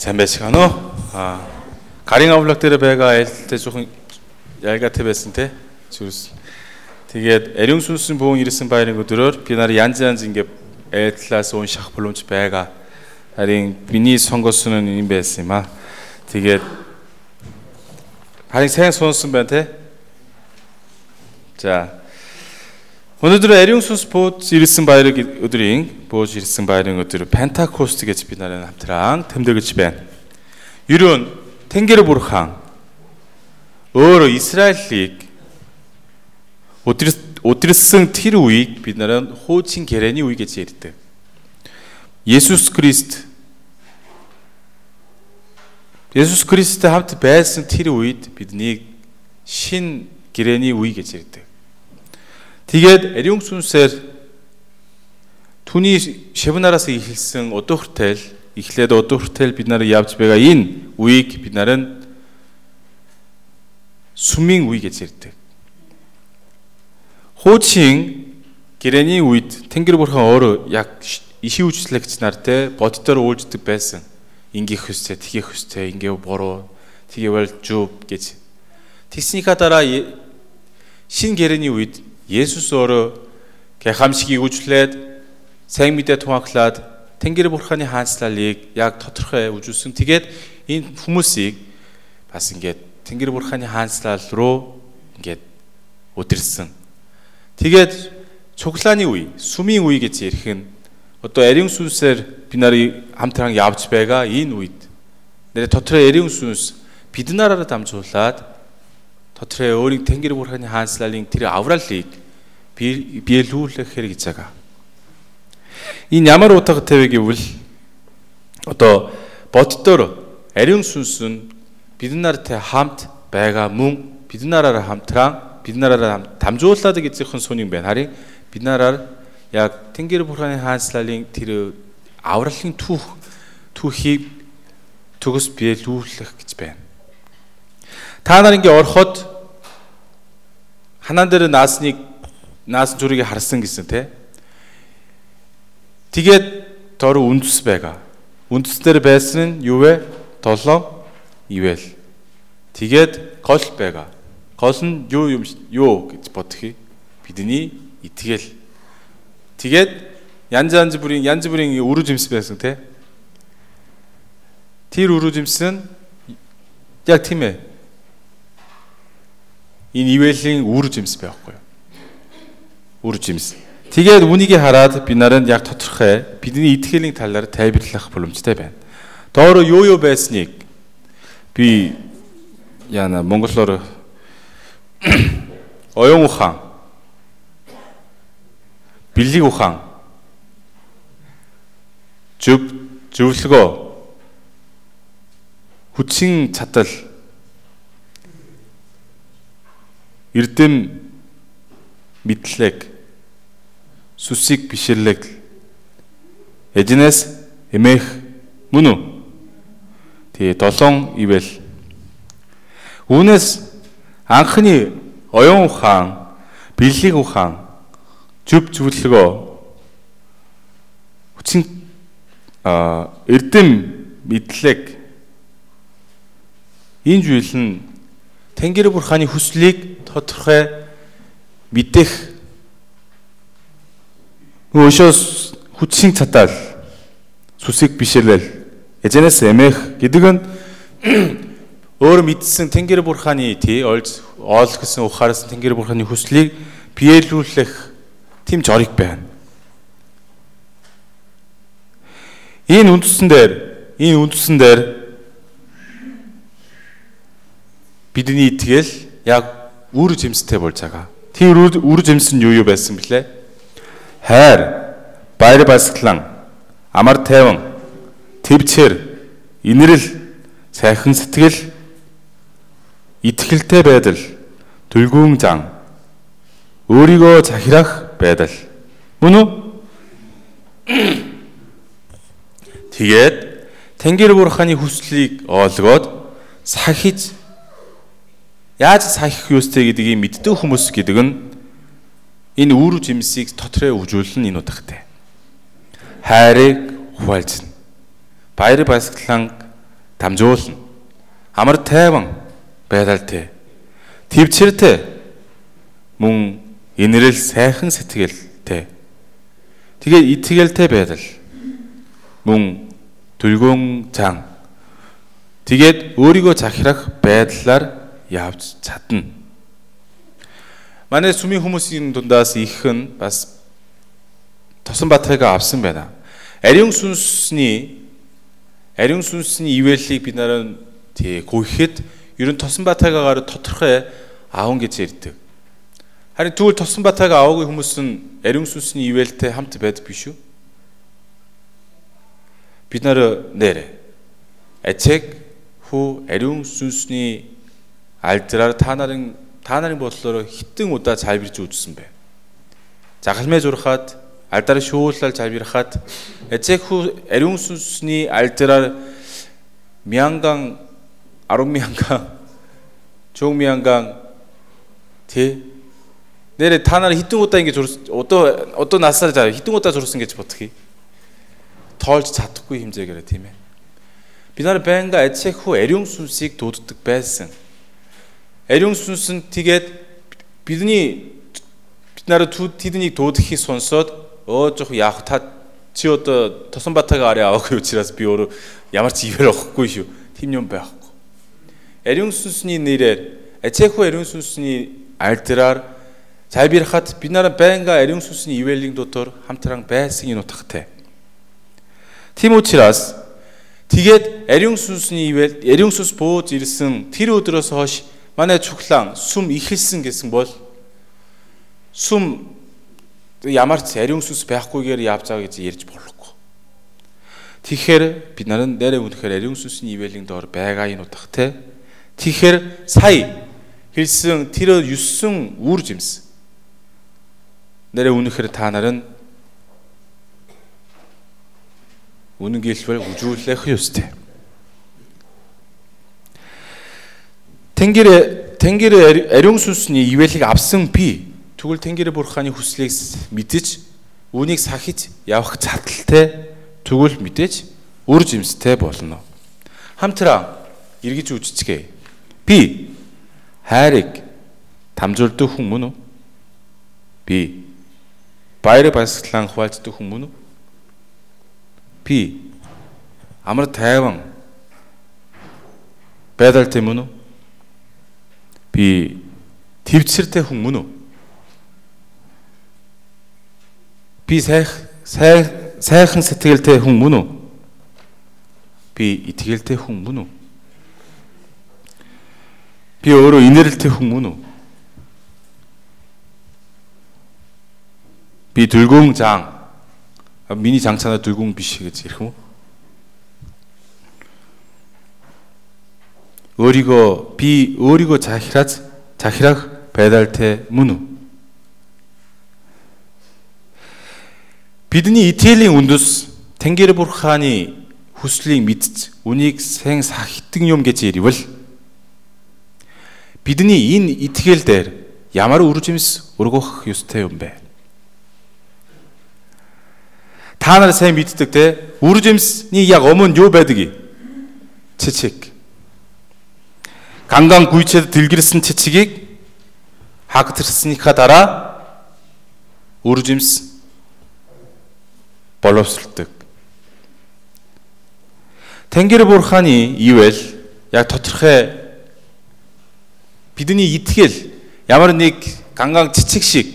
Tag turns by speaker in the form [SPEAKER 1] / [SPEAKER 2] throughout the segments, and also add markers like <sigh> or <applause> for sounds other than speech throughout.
[SPEAKER 1] 全米시간어아 가링아 블락들의 배가 때 조금 얇같아 뵀는데 주스 되게 에룡 순순 보온 이르슨 바이는 것들을 비나리 얀지한 징게 엘틀라스 온 샤크 블론치 배가 아링 비니 선거 쓰는 인베스마. 되게 아링 생선 선수한테 자 Сайн байцгаана уу? Аа гарын авлаг дээр байгаа айлттай жоохон ялгаатай байсан те. Зүрс. Тэгээд ариун сүнсэн бөөн ирсэн баярын өдрөөр би нар янз янз ингээ айлтлаас унших боломж байгаа. Харин миний сонгосон нь юм байсан юм аа. Тэгээд харин сайн сонсон байна те. За Өнөөдөр ариун сүнс бууж ирсэн баярыг өдрийн бууж ирсэн баярын өдөр Пентакост гэж бид нараа хамтран тэмдэглэж байна. Ерөн Тэнгэр бурхан өөрөө Израилийг өдөрсөн тэр үеийг бид нараа хуучин гэрэний үе гэж ярьдаг. Есүс Христ Есүс Христтэй хамт байсан тэр үед биднийг шин гэрэний үе гэж ярьдаг. Тэгээд ариун сүнсээр түүний шивнараас ихэлсэн удуу хүртэл эхлээд удуу хүртэл бид нарыг явж байгаа энэ үеийг бид нар нь сүмийн үе гэж ярьдаг. Хуучин гэрэний үед Тэнгэр бурхан өөрөө яг иши үжлэгч нартай боддоор үйлждэг байсан. Ингээх хөстэй, тгийх хөстэй, ингээ буруу, тгийвэл зүв гэж. Тэснийхаа дараа шин гэрэний үед Есүс өөрөө гайхамшигыг үжлээд сайн мэдээ тунхаглаад Тэнгэр бурханы хаанчлалыг яг тодорхой үжүүлсэн. Тэгээд энэ хүмүүсийг бас ингээд Тэнгэр бурханы хаанчлал руу ингээд өдөрсөн. Тэгээд цуглааны үе, сүмийн үе гэж ярих нь одоо ариун сүнсээр би нарыг хамтран явж байгаа энэ үед нэр дотроо ариун сүнс бид нараараа дамжуулаад дотроо өөрийн Тэнгэр бурханы хаанчлалын тэр авралыг биелүүлэх хэрэг байгаа. Энэ ямар утгатай вэ гэвэл одоо боддоор ариун сүнс нь бид нартай хамт байгаа мөн бид нараараа хамтран бид нараараа дамжуулаад гэзэхэн сүнийн байна. Харин бид нараар яг Тэнгэр бурханы хаанчлалын тэр авралын түүх түүхийг төгс биелүүлэх гэж байна. Та нар ингээ ороход ханаан дээр наасныг наасан зүрийг харсан гэсэн те. Тэгээд тор үндэс байгаа. Үндэснэр байсан нь юу вэ? Толон ивэл. Тэгээд гол байгаа. Гол нь юу юм юу гэж бодхий. Бидний итгэл. Тэгээд янз янз бүрийн янз бүрийн өрөө жимс байсан те. Тэр өрөө жимс нь яг тийм ээ. Энэ ивэлийн үр жимс байхгүй юу? Үр жимс. Тэгээд үнийг хараад би наранд яг тодорхой бидний итгэлийн талаар тайлбарлах боломжтой байна. Доороо юу юу байсныг би яна монголоор <coughs> оюун ухаан бэлэг ухаан зөв зөвлөгөө хүчин чадал эрдэм мэдлэг сүсийг бишэрлэг эжнээс эмээх мөн үү? Тэгээ долоон ивэл. Үүнээс анхны оюун ухаан, бэлэг ухаан, зөв зөвлөгөө хүчин а эрдэм мэдлэг. Энэ зүйл нь Тэнгэр бурханы хүслийг тодорхой мэдэх өшөөс хүчин цатаал сүсийг бишэлэл эзэнээс эмээх гэдэг нь <clears throat> өөр мэдсэн Тэнгэр бурханы тий олж оол гэсэн ухаараас Тэнгэр бурханы хүслийг биелүүлэх тийм жориг байна. Энэ үндсэн дээр энэ үндсэн дээр бидний итгэл яг үр жимстэй болж байгаа. Тэр үр жимс нь юу юу байсан блэ? Хайр, баяр баясгалан, амар тайван, твчээр, инэрл, сайхан сэтгэл, итгэлтэй байдал, түлгүүн зан, өөрийгөө захирах байдал. Мөн үү? <coughs> Тэгээд Тэнгэр бурханы хүслийг оолгоод сахиж Яаж сахих юустэй гэдгийг мэддэг хүмүүс гэдэг нь энэ үр жимсийг дотроо үжүүлэн энэ утгатай. Хайрыг хуваалцна. Баяр баясгалан дамжуулна. Амар тайван байдалтай. Твчэртэй мөн инэрэл сайхан сэтгэлтэй. Тэгээд итгэлтэй байдал. Мөн дүлгүн зан. Тэгээд өөрийгөө захирах байдлаар явж чадна. 만에 숨이 흐무신 돈다스 이큰 바스 더선바타가 앞선 배나 에룡순순이 에룡순순이 이웰릭 비나는 디 고힛 유른 터슨바타가 가르 터트레 아온 게체 이르득. 아니 두울 터슨바타가 아오고 흐무슨 에룡순순이 이웰테 함트 베드 비슈? 비나르 네레 에책 후 에룡순순이 알트라르 타나른 та нарын бодлоор хитэн удаа цайбирж үзсэн бэ. Загалмай зурхаад алдараа шүүлэл залбирахад эцэгхүү ариун сүнсний алдараар мянган 10 мянган чөг мянган тэ? Нэрэ та нар хитэн удаа ингэж одоо одоо насаар заа хитэн удаа зурсан гэж бодхий? Тоолж чадахгүй хэмжээгээр тийм ээ. Бид нар байнга эцэгхүү ариун сүнсийг дууддаг байсан ариун сүнс нь тэгээд бидний бид нараа тэднийг дуудахыг сонсоод өө жоох яах та чи одоо тосон батаг ари авахгүй учраас би өөрөө ямар ч ивэр авахгүй шүү. Тим юм байхгүй. Ариун сүнсний нэрээр ачааху ариун сүнсний альдраар цайбирхат бид нараа байнга ариун сүнсний ивэлийн дотор хамтран байсан энэ утгатай. Тим учраас тэгээд ариун сүнсний ивэл ариун сүнс бууж ирсэн тэр өдрөөс хойш манай чухлан сүм ихэлсэн гэсэн бол сүм ямар ч ариун сүнс байхгүйгээр байгаа гэж ярьж болохгүй. Тэгэхээр бид нарыг нэрээ үнэхээр ариун сүнсний ивэлийн доор байгаа энэ утга те. Тэгэхээр сая хэлсэн тэр 9 үр жимс. Нэрээ үнэхээр та нар нь үнэн гэлбэл хүжүүлэх ёстой. Тэнгэр тэнгэр ариун сүнсний ивэлийг авсан би Тэгвэл Тэнгэрийн бурханы хүслийг мэдэж үүнийг сахиж явах чадaltaй тэгвэл мэдээж үр жимстэй болно. Хамтраа эргэж үжицгээ. Би хайрыг дамжуулдаг хүн мөн үү? Би баяр баясгалан хуваалцдаг хүн мөн үү? Би амар тайван байдалтай мөн үү? 이 딥칠테 훈문우 비세세세 세트길테 훈문우 비 이티길테 훈문우 비 어로 이네릴테 훈문우 비 들궁장. 미니 장차나 들궁 비시겠지 이러고 зан. Миний зан цанаа дүлгүүн биш гэж ярих юм уу? өөрийгөө би өөрийгөө захираад захирах байдалтай мөн үү? Бидний итгэлийн үндэс Тэнгэр бурханы хүслийг мэдж үнийг сайн сахитан юм гэж ирэвэл бидний энэ итгэл дээр ямар үр жимс өргөх ёстой юм бэ? Та нар сайн мэддэг те үр жимсний яг өмнө юу байдаг юм? Цэцэг. Ганган гүйчэд дэлгэрсэн цэцгийг хагтарсныхаа дараа үр жимс боловсролдог. Тэнгэр бурханы ивэл яг тодорхой бидний итгэл ямар нэг ганган цэцэг шиг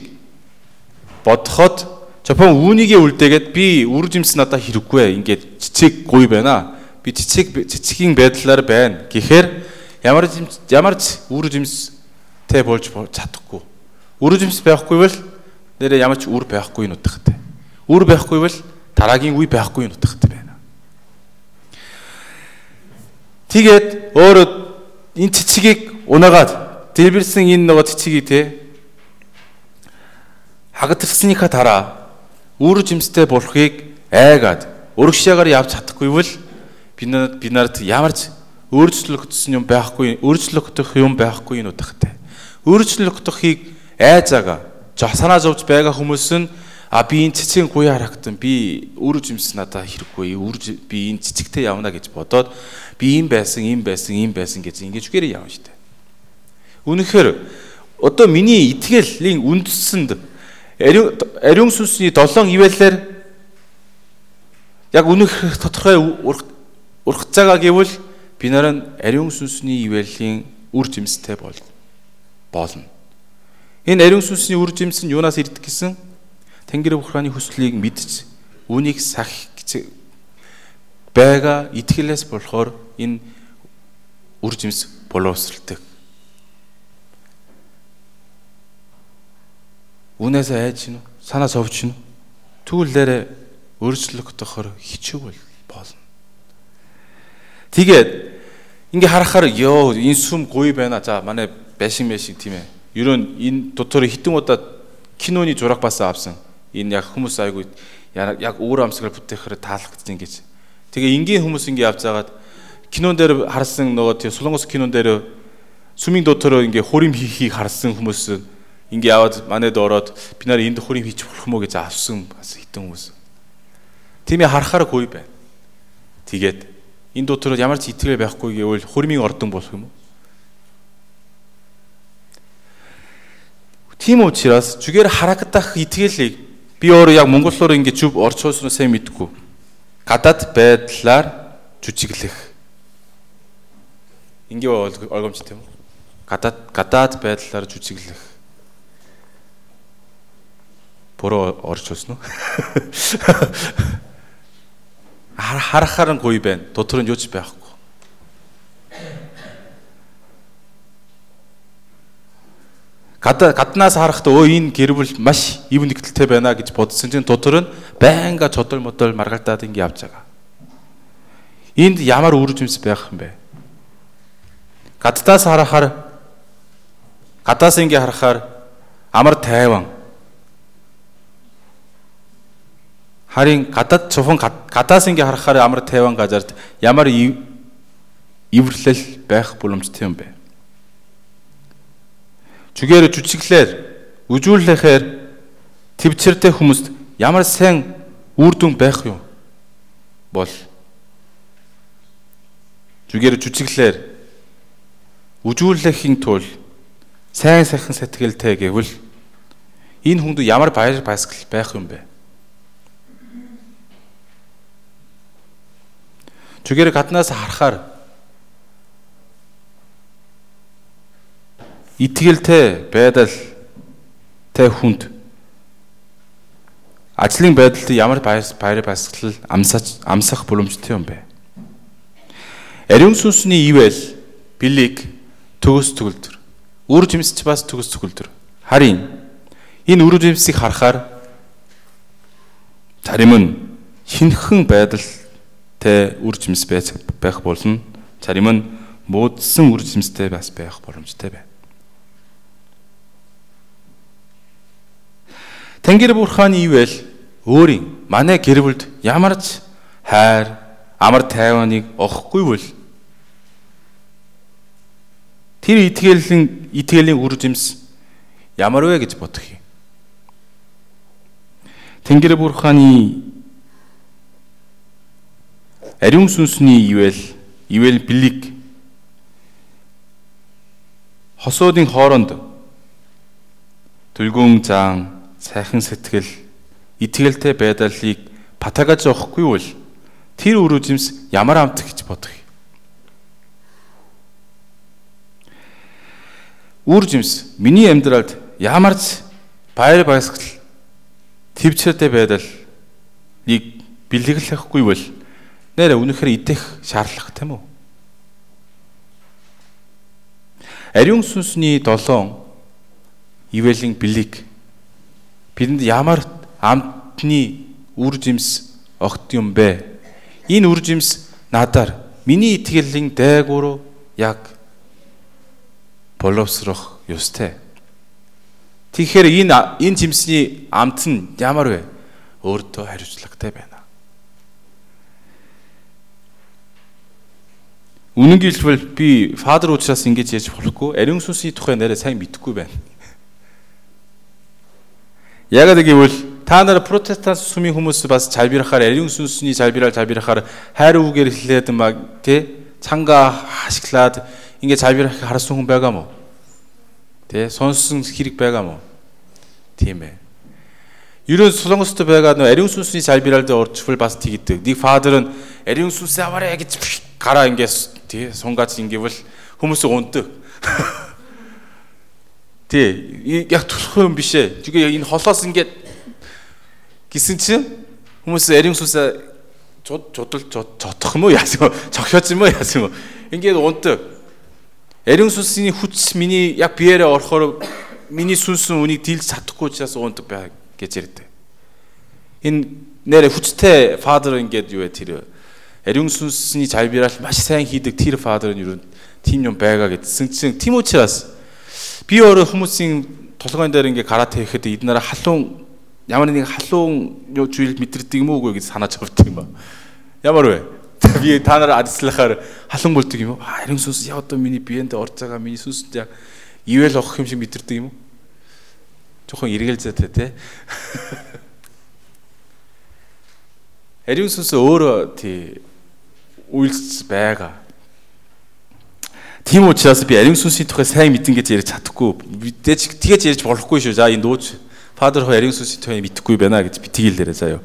[SPEAKER 1] бодоход Жапон үүнийгээ үлдээгээд би үр жимс надад хэрэггүй ингээд цэцэг гуй байна. Би цэцэг цэцгийн байдлаар байна. Гэхдээ ямар ямар ч үр жимстэй болж чадахгүй. Үр жимс байхгүй бол нэрээ ямар ч үр байхгүй нь утгатай. Үр байхгүй бол дараагийн үе байхгүй юм утгатай байна. Тэгээд өөрөө энэ цэцгийг унаагаад дэлбэрсэн энэ нөгөө цэцгийг те хагатарсныхаа дараа үр жимстэй болохыг айгаад өргөшөөгээр явж чадахгүй бол бид бид нарт ямар ч өөрчлөгдсөн юм байхгүй өөрчлөгдөх юм байхгүй энэ утгатай. Өөрчлөгдөхийг айзаага санаа зовж байгаа хүмүүс нь А би энэ цэцгийн гуй харагдан би үр жимс надаа хэрэггүй. Үр би энэ цэцэгтэй явна гэж бодоод би ийм байсан, ийм байсан, ийм байсан гэж ингэж үгээрээ явна штэ. Үнэхээр одоо миний итгэллийн үндэсэнд ариун сүнсний долоон ивэлээр яг үнэх тодорхой урах цагаа гэвэл би нараа ариун сүнсний ивэлийн үр жимстэй бол болно. Энэ ариун сүнсний үр жимс нь юунаас ирдэг гэсэн? Тэнгэр бурханы хүслийг мэдж үүнийг сах гэж байгаа итгэлээс болохоор энэ үр жимс боловсралдаг. Үнээс айж гинү? Санаа зовж гинү? Түүлээрээ өөрчлөх тохор хичээгүүл болно. Тэгээд ингээ харахаар ёо энэ сүм гуй байна. За манай байшин мэшин тийм ээ. Ерөн энэ дотор хитэн удаа киноны зураг бас авсан энэ яг хүмүүс айгүй яг өөр амсгаар бүтээхээр таалагдаж ингэж. Тэгээ энгийн хүмүүс ингэ явж загаад кинон дээр харсан нөгөө тийм Солонгос кинон дээр сүмийн дотор ингэ хурим хийхийг харсан хүмүүс ингэ яваад манайд ороод би нараа энд хурим хийчих болох мó гэж авсан бас хитэн хүмүүс. Тимээ харахаар гүй байна. Тэгээд энэ дотор ямар ч итгэл байхгүй гэвэл хуримын ордон болох юм уу? Тийм учраас зүгээр харагдах итгэлийг Би өөрөө яг монголоор ингэж зүв орч хууснаа сайн мэдгүй. Гадаад байдлаар жүжиглэх. Ингээ ойлгомжтой юм уу? Гадаад гадаад байдлаар жүжиглэх. Буруу орч хуусан уу? Харахаар нь гоё байна. Дотор нь юу ч байхгүй. гадаа гаднаас харахад өө энэ гэр бүл маш ив нэгдэлтэй байна гэж бодсон чинь дотор нь байнга чодол модол маргалдаад ингэ явж байгаа. Энд ямар үр жимс байх юм бэ? Гадтаас харахаар гадаас ингэ харахаар амар тайван. Харин гадаад цуфан гадаас ингэ харахаар амар тайван газарт ямар ивэрлэл байх боломжтой юм бэ? Жүгээр жүжиглээр үжүүлэхээр твчэртэй хүмүүст ямар сайн үр дүн байх юм бол жүгээр жүжиглээр үжүүлэхийн тулд сайн сайхан сэтгэлтэй гэвэл энэ хүнд ямар баяр баясгал байх юм бэ? Жүгээр гаднаас харахаар итгэлтэй байдал тай хүнд ажлын байдалд ямар баяр баяр баясгал амсаж амсах боломжтой юм бэ? Ариун сүнсний ивэл бэлэг төгс төгөлдөр. Үр жимсч бас төгс төгөлдөр. Харин энэ үр жимсийг харахаар зарим нь хинхэн байдалтай үр жимс байх болно. Зарим нь муудсан үр жимстэй бас байх боломжтой байна. Тэнгэр бурханы ивэл өөрийн манай гэр бүлд ямар ч хайр, амар тайваныг огохгүй бол тэр итгээлийн итгээлийн үр жимс ямар вэ гэж бодох юм. Тэнгэр бурханы ариун сүнсний ивэл ивэл бэлэг хосоодын хооронд түлгүүн заан сайхан сэтгэл итгэлтэй байдлыг батагаж явахгүй бол тэр үр жимс ямар амт гэж бодох юм. Үр жимс миний амьдралд ямар ч баяр баясгал төвчөртэй байдал нэг бэлэглэхгүй бол нэрэ үнэхээр идэх шаардлага тийм үү? Ариун сүнсний долоон ивэлийн бэлэг бидэнд ямар амтны үр жимс огт юм бэ? Энэ үр жимс надаар миний итгэлийн дээгүүр яг боловсрох ёстой. Тэгэхээр энэ энэ жимсний амт нь ямар вэ? Өөртөө хариуцлагатай байна. 우는 기술을 비 파드로 치라스 인게 지에 폴고 에룽수시 토에 내려 사이 미트구벤. 야가 되게 월 타나라 프로테스탄트 수미 후무스 바스 잘비라카르 에룽순순이 잘비랄 잘비라카르 하루우게르 힐레드 막게 참가 하시클라드 인게 잘비라카 하르송은 베가모. 대 선수승 기릭 베가모. 팀에 유른 수성스트 베가노 에룽순순이 잘비랄 더 어추블 바스 티기트. 니 파들은 에룽순세 아와레 게치 가라 인게 тий сунгац ингээвэл хүмүүс унтдаг. <laughs> Тий яг турах юм биш ээ. Тэгээ энэ холоос ингээд гисэн чинь хүмүүс ариун сүнсээ чудал цотох юм уу яасан цогшооц юм уу яасан ингээд унтдаг. Ариун сүнсний хүч миний яг биеэрээ орохоор миний сүнсэн үнийг дийлж чадахгүй учраас унтдаг байг гэж ярьдаг. Энэ нэрэ хүчтэй фадер ингээд юу вэ тэр ариун сүнсний залбирал маш сайн хийдэг тэр фадер нь юу тийм юм байгаа гэдсэн чинь тийм учраас би өөрөө хүмүүсийн толгойн дээр ингээд карате хийхэд эднэрэ халуун ямар нэг халуун юу зүйл мэдэрдэг юм уу гэж санаж авдаг юм ба. Ямар вэ? <laughs> Би та нар адислахаар халуун болдог юм уу? Ариун сүнс яа одоо миний биеэнд орж байгаа миний сүнсэнд яг ивэл авах юм шиг мэдэрдэг юм уу? Жохон эргэлзээтэй те. <laughs> Ариун сүнс өөрөө тий үйлс байгаа. Тийм учраас би ариун сүнсийн тухай сайн мэдэн гэж ярьж чадахгүй. Мэдээж тэгэж ярьж болохгүй шүү. За энэ дууч Фадер хоо ариун сүнсийн тухай мэдхгүй байна гэж би тгийлээрээ заяа.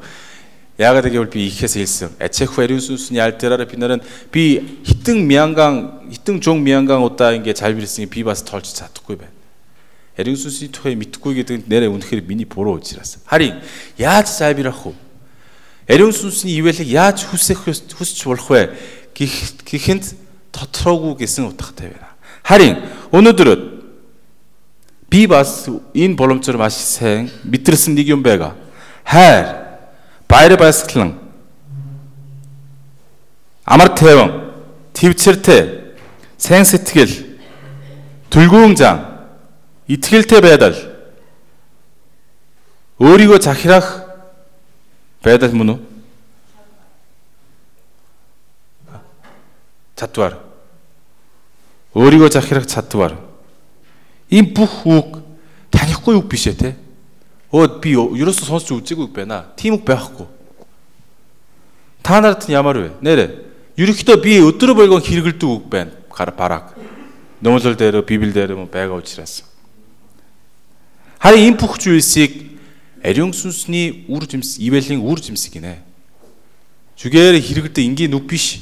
[SPEAKER 1] Яагаад гэвэл би ихээс хэлсэн. Ачаах ариун сүнсний аль дээрээ би нараа би хитэн мянган хитэн жон мянган удаа ингэ залбирсан би бас тоолж чадахгүй байна. Ариун сүнсийн тухай мэдхгүй гэдэг нь нэрээ үнэхээр миний буруу учраас. Харин яаж залбирах вэ? Ариун сүнсний ивэлийг яаж хүсэх хүсч болох вэ? гэх гэхэнд тотроогүй гэсэн утгатай байна. Харин өнөөдөр би бас энэ боломжоор маш сайн мэдрсэн нэг юм байгаа. Хайр, баяр баясгалан, амар тайван, твцэртэй, сайн сэтгэл, түлгүүн зан, итгэлтэй байдал, өөрийгөө захирах Байдал мөн үү? Чадвар. Өөрийгөө захирах чадвар. Ийм бүх үг танихгүй үг биш ээ те. Өө би ерөөсөө сонсч үзээгүй байна. Тийм үг байхгүй. Та нарт нь ямар вэ? Нэрэ. Ерөнхийдөө би өдөр болгон хэрэгэлдэг үг байна. Гар бараг. Номлол дээр, Библи дээр юм байгаа учраас. Харин энэ бүх зүйлсийг ариун сүнсний үр жимс ивэлийн үр жимс гинэ. Жүгээр хэрэгдэ энгийн нүг биш.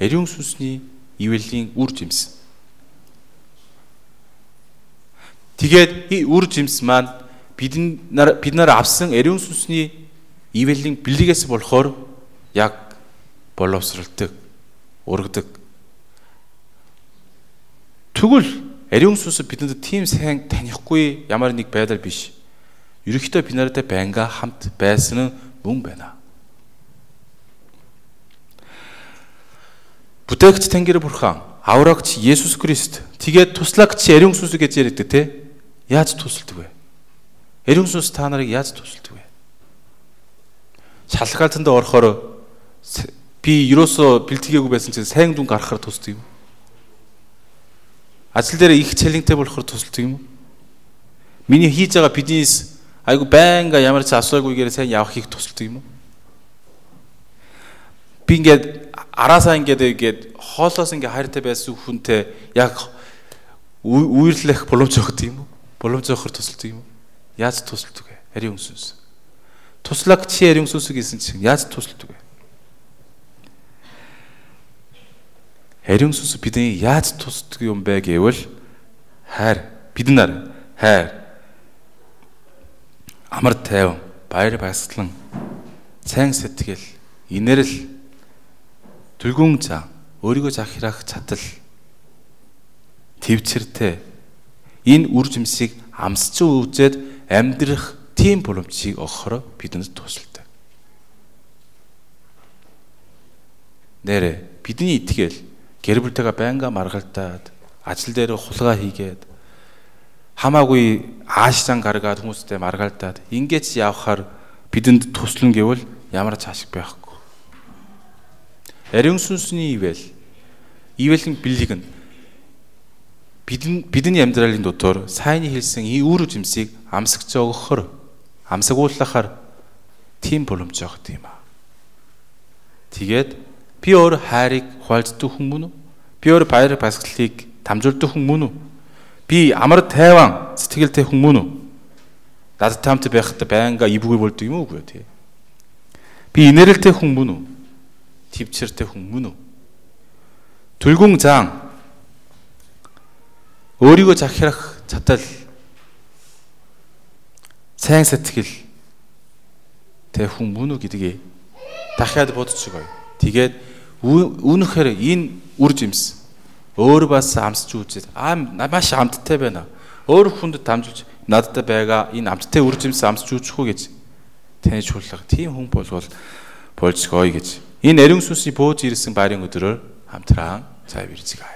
[SPEAKER 1] Ариун сүнсний ивэлийн үр жимс. Тэгээд үр жимс маань бид нар бид нар авсан ариун сүнсний ивэлийн бэлгээс болохоор яг боловсралдаг, урагдаг. Тэгвэл ариун сүнс бидэнд тийм сайн танихгүй ямар нэг байдал биш ерөнхийдөө бид нартай байнга хамт байсан нь мөн байна. Бүтээгч Тэнгэр бурхан, аврагч Есүс Христ, тэгээд туслагч ариун сүнс гэж ярьдаг те. Яаж тусалдаг вэ? Ариун сүнс та нарыг яаж тусалдаг вэ? Шалгаалтанд орохоор би юусоо бэлтгээгүй байсан чинь сайн дүн гаргахаар тусдаг юм. Ажил дээр их цалинтай болохоор тусалдаг юм. Миний хийж байгаа бизнес Айгу байнга ямар ч асуухгүйгээр сайн явахыг тусалдаг юм уу? Би ингээд араасаа ингээд ингээд хоолоос ингээд хайртай байсан хүнтэй яг үерлэх боломж өгдөг юм уу? Боломж өгөхөр тусалдаг юм уу? Яаж тусалдаг вэ? Ариун сүнс. Туслаг чи ариун сүнс гэсэн чинь яаж тусалдаг вэ? Ариун сүнс бидний яаж тусдаг юм бэ гэвэл хайр бид нар хайр амар тайван, баяр баясгалан, сайн сэтгэл, инэрл, түлгүүн зан, өөрийгөө захирах чадал, твцэртэй энэ үр жимсийг амсч үзээд амьдрах тийм боломжийг өгөхөөр бидэнд тусалдаг. Нэрэ бидний итгэл гэр бүлтэйгээ байнга маргалтаад ажил дээр хулгай хийгээд хамаагүй аашсан гаргаад хүмүүстэй маргаалдаад ингэж явхаар бидэнд туслан гэвэл ямар ч ашиг байхгүй. Ариун сүнсний ивэл ивэл бэлэг нь бидний бидний амьдралын дотор сайн хэлсэн үр жимсийг амсагч өгөхөр амсагуулахаар тийм боломжтой гэдэг юм аа. Тэгээд би өөр хайрыг хуалцдаг хүн мөн үү? Би өөр баяр баясгалыг дамжуулдаг хүн мөн үү? Би амар тайван сэтгэлтэй хүн мөн үү? Надад таамт байхдаа байнга ивгүй болдог юм уу үгүй тий. Би инээрэлтэй хүн мөн үү? Твчэртэй хүн мөн үү? Түлгүн заан өөрийгөө захирах цатал сайн сэтгэл тэ хүн мөн үү гэдгийг дахиад бодчихгоё. Тэгээд үүнхээр энэ үр жимс өөр бас амсч үзээд аа маш амттай байна. Өөр хүнд дамжуулж надтай байгаа энэ амттай үр жимс амсч үзэх үү гэж таньж хурлага. Тийм хүн болвол болж гоё гэж. Энэ ариун сүнсний бөөж ирсэн байрын өдрөөр хамтран цай бирцгээ.